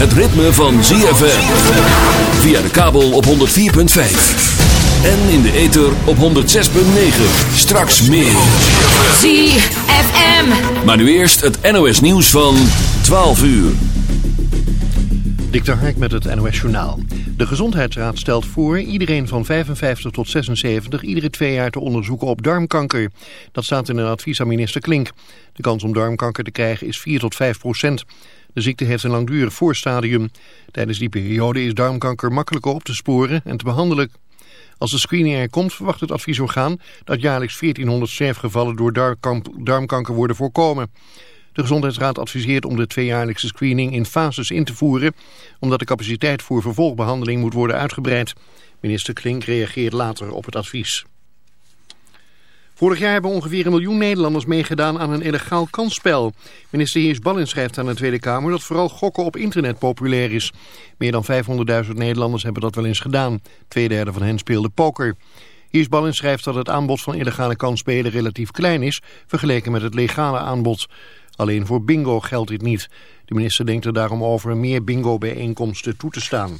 het ritme van ZFM. Via de kabel op 104.5. En in de ether op 106.9. Straks meer. ZFM. Maar nu eerst het NOS nieuws van 12 uur. Dikter Hark met het NOS Journaal. De Gezondheidsraad stelt voor iedereen van 55 tot 76 iedere twee jaar te onderzoeken op darmkanker. Dat staat in een advies aan minister Klink. De kans om darmkanker te krijgen is 4 tot 5 procent. De ziekte heeft een langdurig voorstadium. Tijdens die periode is darmkanker makkelijker op te sporen en te behandelen. Als de screening er komt, verwacht het adviesorgaan dat jaarlijks 1400 sterfgevallen door darmkanker worden voorkomen. De Gezondheidsraad adviseert om de tweejaarlijkse screening in fases in te voeren, omdat de capaciteit voor vervolgbehandeling moet worden uitgebreid. Minister Klink reageert later op het advies. Vorig jaar hebben ongeveer een miljoen Nederlanders meegedaan aan een illegaal kansspel. Minister Heers Ballin schrijft aan de Tweede Kamer dat vooral gokken op internet populair is. Meer dan 500.000 Nederlanders hebben dat wel eens gedaan. Tweederde van hen speelde poker. Heers Ballin schrijft dat het aanbod van illegale kansspelen relatief klein is... vergeleken met het legale aanbod. Alleen voor bingo geldt dit niet. De minister denkt er daarom over meer bingo-bijeenkomsten toe te staan.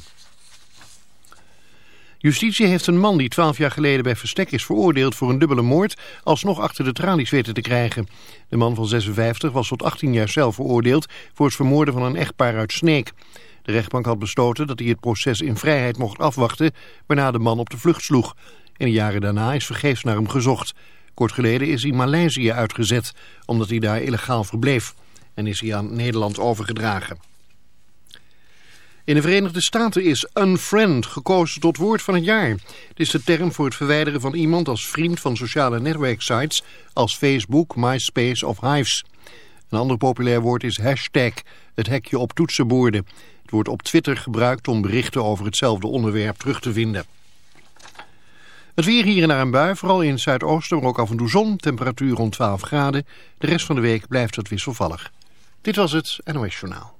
Justitie heeft een man die twaalf jaar geleden bij Verstek is veroordeeld voor een dubbele moord alsnog achter de tralies weten te krijgen. De man van 56 was tot 18 jaar zelf veroordeeld voor het vermoorden van een echtpaar uit Sneek. De rechtbank had besloten dat hij het proces in vrijheid mocht afwachten, waarna de man op de vlucht sloeg. In de jaren daarna is vergeefs naar hem gezocht. Kort geleden is hij Maleisië uitgezet, omdat hij daar illegaal verbleef. En is hij aan Nederland overgedragen. In de Verenigde Staten is unfriend gekozen tot woord van het jaar. Het is de term voor het verwijderen van iemand als vriend van sociale netwerksites als Facebook, MySpace of Hives. Een ander populair woord is hashtag, het hekje op toetsenborden. Het wordt op Twitter gebruikt om berichten over hetzelfde onderwerp terug te vinden. Het weer hier en daar bui, vooral in het zuidoosten, maar ook af en toe zon. Temperatuur rond 12 graden. De rest van de week blijft het wisselvallig. Dit was het NOS Journaal.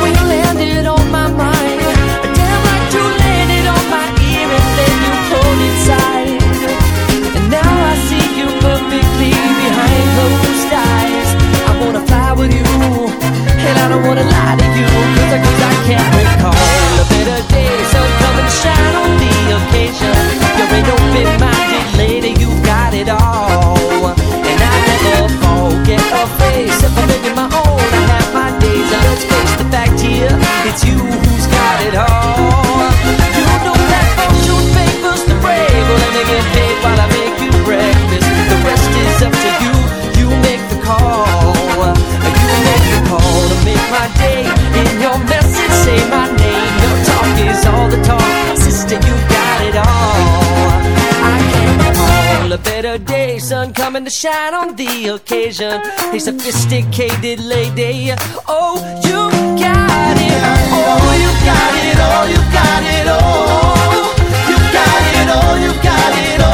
when you landed on my mind, damn you landed on my ear and then you pulled inside. And now I see you perfectly behind closed eyes. I wanna fly with you, and I don't wanna lie to you, cause I, cause I can't recall a better day, occasion. You're an open-minded lady, you got it all. And I never forget a face, my own, I have my days. Let's face the fact here, it's you who's got it all. You know that fortune favors the brave, well let me get paid while I make you breakfast. The rest is up to you, you make the call. You make call to make my day. In your message, say my name. Your talk is all the talk. Sister, you it all. I can't recall a better day. Sun coming to shine on the occasion. A sophisticated lady. Oh, you got it. Oh, you got it. Oh, you got it. Oh, you got it. Oh, you got it. Oh,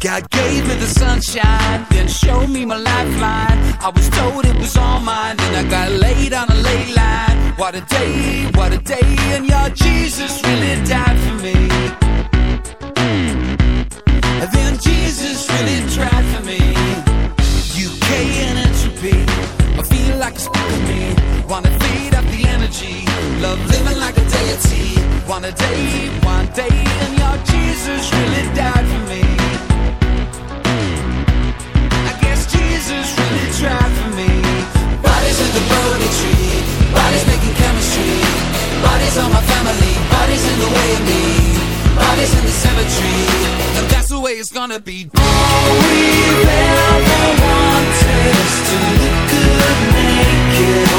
God gave me the sunshine, then showed me my lifeline. I was told it was all mine, then I got laid on a ley line. What a day, what a day, and your Jesus really died for me. And then Jesus really tried for me. Wanna feed up the energy, love living like a deity. Wanna date one day, and your Jesus really died for me. I guess Jesus really tried for me. Bodies in the Bodhi tree, bodies making chemistry. Bodies on my family, bodies in the way of me. Bodies in the cemetery, and that's the way it's gonna be. All we ever wanted is to.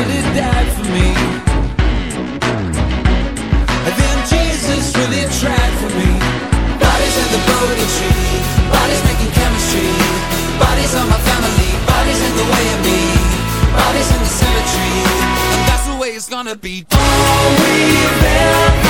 really died for me. Then Jesus really tried for me. Bodies the tree, bodies making chemistry, bodies my family, bodies in the way of me, bodies in the cemetery. And that's the way it's gonna be. All we've ever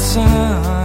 sun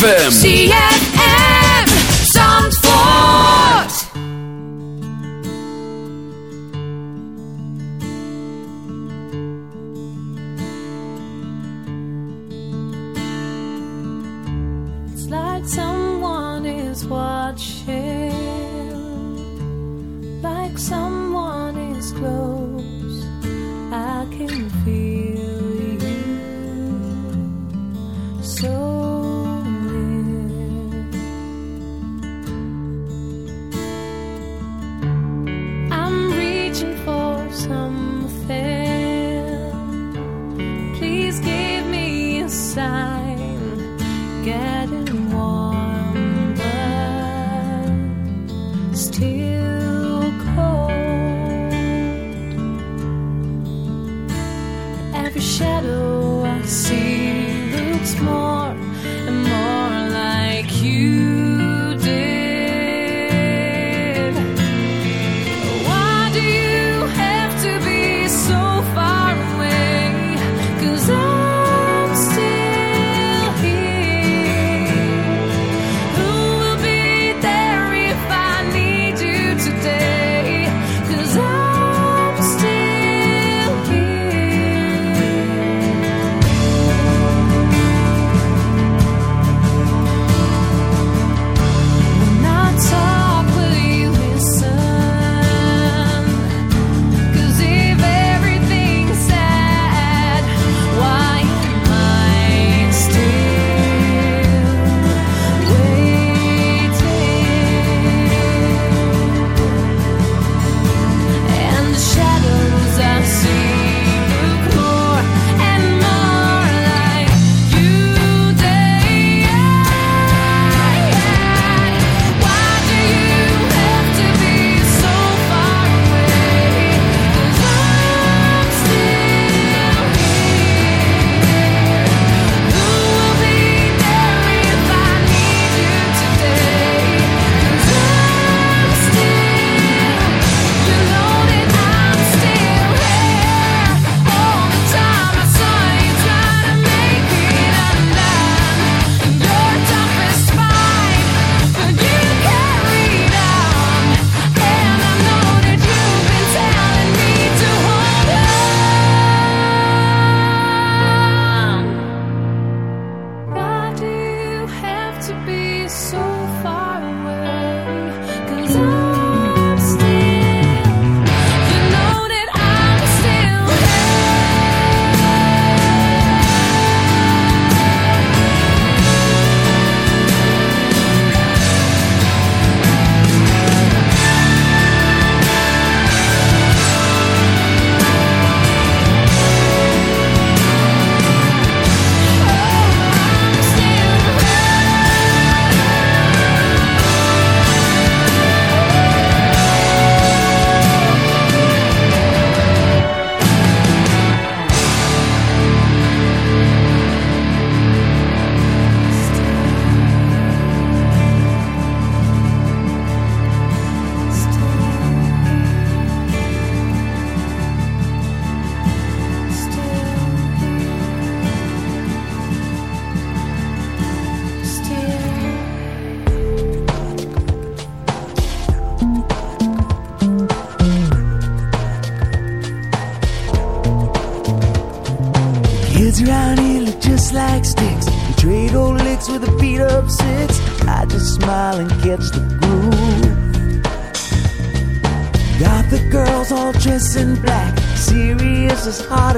ZFM.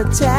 out.